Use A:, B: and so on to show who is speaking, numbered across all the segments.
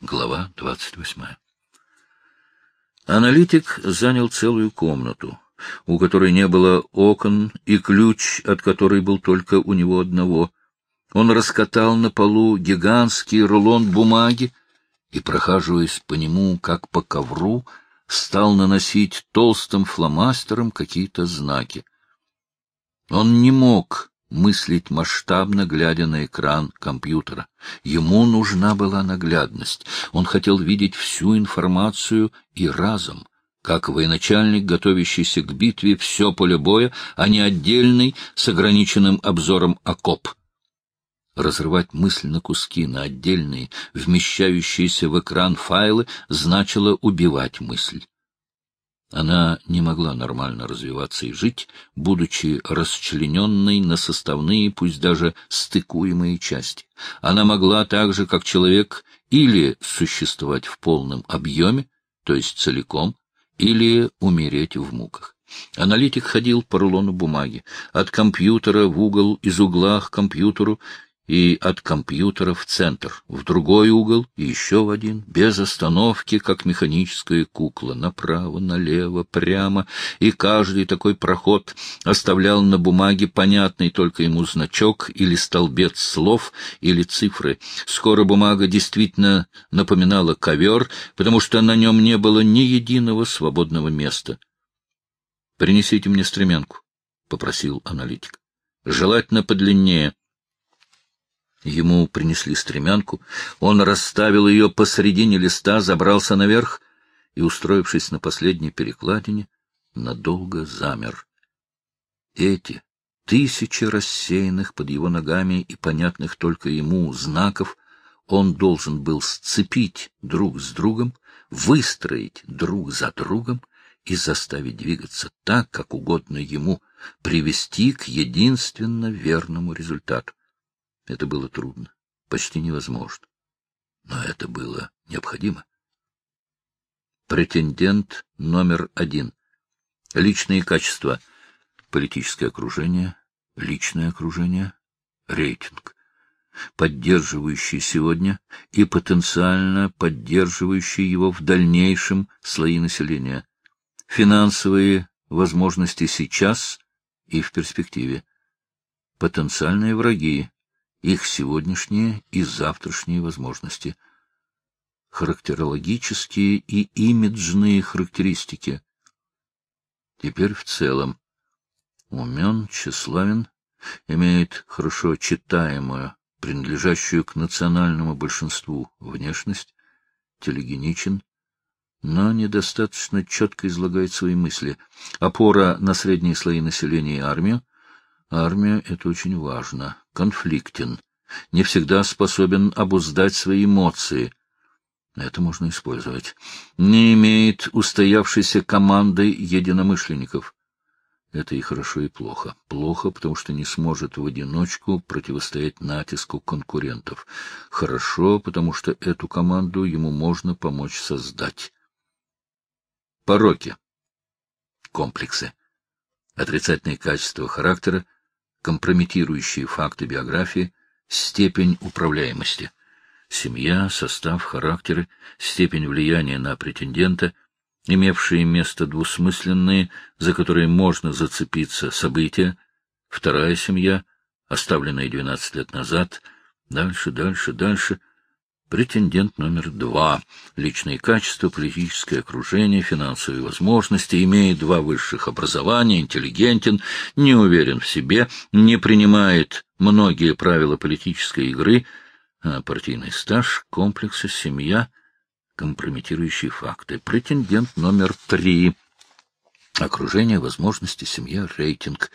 A: Глава 28. Аналитик занял целую комнату, у которой не было окон и ключ, от которой был только у него одного. Он раскатал на полу гигантский рулон бумаги и, прохаживаясь по нему, как по ковру, стал наносить толстым фломастером какие-то знаки. Он не мог мыслить масштабно, глядя на экран компьютера. Ему нужна была наглядность. Он хотел видеть всю информацию и разом, как военачальник, готовящийся к битве, все поле боя, а не отдельный с ограниченным обзором окоп. Разрывать мысль на куски, на отдельные, вмещающиеся в экран файлы, значило убивать мысль. Она не могла нормально развиваться и жить, будучи расчлененной на составные, пусть даже стыкуемые части. Она могла так же, как человек, или существовать в полном объеме, то есть целиком, или умереть в муках. Аналитик ходил по рулону бумаги, от компьютера в угол, из угла к компьютеру, и от компьютера в центр, в другой угол и еще в один, без остановки, как механическая кукла, направо, налево, прямо, и каждый такой проход оставлял на бумаге понятный только ему значок или столбец слов или цифры. Скоро бумага действительно напоминала ковер, потому что на нем не было ни единого свободного места. — Принесите мне стремянку, — попросил аналитик. — Желательно подлиннее. Ему принесли стремянку, он расставил ее посредине листа, забрался наверх и, устроившись на последней перекладине, надолго замер. Эти тысячи рассеянных под его ногами и понятных только ему знаков он должен был сцепить друг с другом, выстроить друг за другом и заставить двигаться так, как угодно ему, привести к единственно верному результату. Это было трудно, почти невозможно. Но это было необходимо. Претендент номер один. Личные качества. Политическое окружение, личное окружение, рейтинг. Поддерживающий сегодня и потенциально поддерживающий его в дальнейшем слои населения. Финансовые возможности сейчас и в перспективе. Потенциальные враги, их сегодняшние и завтрашние возможности, характерологические и имиджные характеристики. Теперь в целом. Умен, тщеславен, имеет хорошо читаемую, принадлежащую к национальному большинству внешность, телегеничен, но недостаточно четко излагает свои мысли. Опора на средние слои населения и армию, Армия — это очень важно. Конфликтен. Не всегда способен обуздать свои эмоции. Это можно использовать. Не имеет устоявшейся команды единомышленников. Это и хорошо, и плохо. Плохо, потому что не сможет в одиночку противостоять натиску конкурентов. Хорошо, потому что эту команду ему можно помочь создать. Пороки. Комплексы. Отрицательные качества характера — компрометирующие факты биографии, степень управляемости. Семья, состав, характеры, степень влияния на претендента, имевшие место двусмысленные, за которые можно зацепиться события, вторая семья, оставленная 12 лет назад, дальше, дальше, дальше, Претендент номер два. Личные качества, политическое окружение, финансовые возможности, имеет два высших образования, интеллигентен, не уверен в себе, не принимает многие правила политической игры, а партийный стаж, комплексы, семья, компрометирующие факты. Претендент номер три. Окружение, возможности, семья, рейтинг.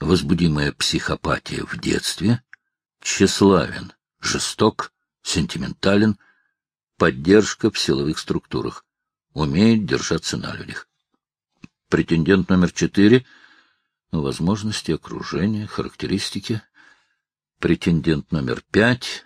A: Возбудимая психопатия в детстве. Тщеславен, жесток, сентиментален, поддержка в силовых структурах, умеет держаться на людях. Претендент номер четыре — возможности окружения, характеристики. Претендент номер пять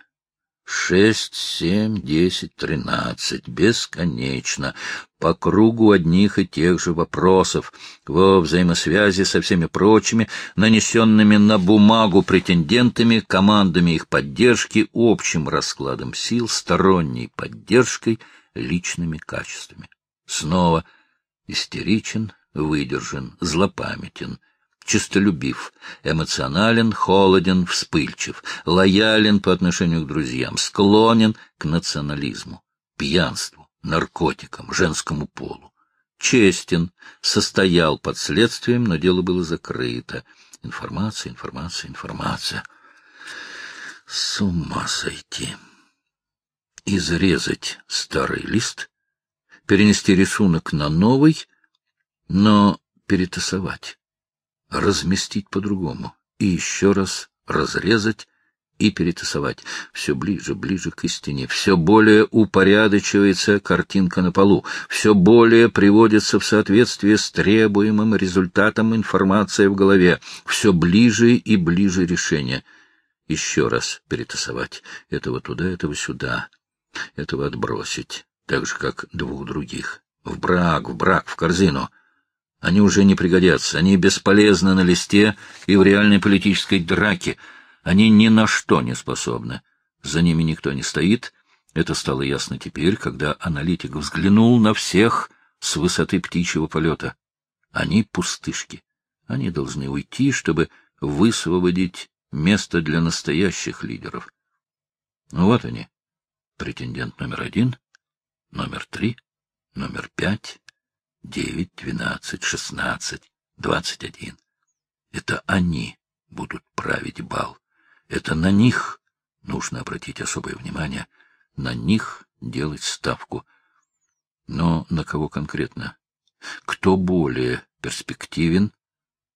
A: Шесть, семь, десять, тринадцать. Бесконечно. По кругу одних и тех же вопросов, во взаимосвязи со всеми прочими, нанесенными на бумагу претендентами, командами их поддержки, общим раскладом сил, сторонней поддержкой, личными качествами. Снова истеричен, выдержан, злопамятен — честолюбив, эмоционален, холоден, вспыльчив, лоялен по отношению к друзьям, склонен к национализму, пьянству, наркотикам, женскому полу. Честен, состоял под следствием, но дело было закрыто. Информация, информация, информация. С ума сойти. Изрезать старый лист, перенести рисунок на новый, но перетасовать разместить по-другому и еще раз разрезать и перетасовать. Все ближе, ближе к истине, все более упорядочивается картинка на полу, все более приводится в соответствие с требуемым результатом информация в голове, все ближе и ближе решение. Еще раз перетасовать. Этого туда, этого сюда. Этого отбросить. Так же, как двух других. В брак, в брак, в корзину. Они уже не пригодятся, они бесполезны на листе и в реальной политической драке. Они ни на что не способны. За ними никто не стоит. Это стало ясно теперь, когда аналитик взглянул на всех с высоты птичьего полета. Они пустышки. Они должны уйти, чтобы высвободить место для настоящих лидеров. Ну вот они. Претендент номер один, номер три, номер пять девять, двенадцать, шестнадцать, двадцать один. Это они будут править бал. Это на них нужно обратить особое внимание, на них делать ставку. Но на кого конкретно? Кто более перспективен,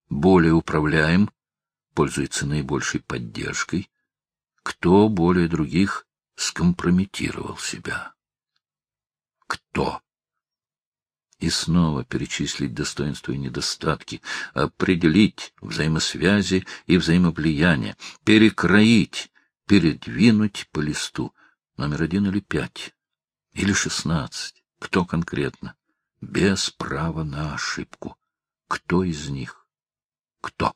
A: более управляем, пользуется наибольшей поддержкой? Кто более других скомпрометировал себя? Кто? И снова перечислить достоинства и недостатки, определить взаимосвязи и взаимовлияния, перекроить, передвинуть по листу. Номер один или пять, или шестнадцать, кто конкретно, без права на ошибку. Кто из них? Кто?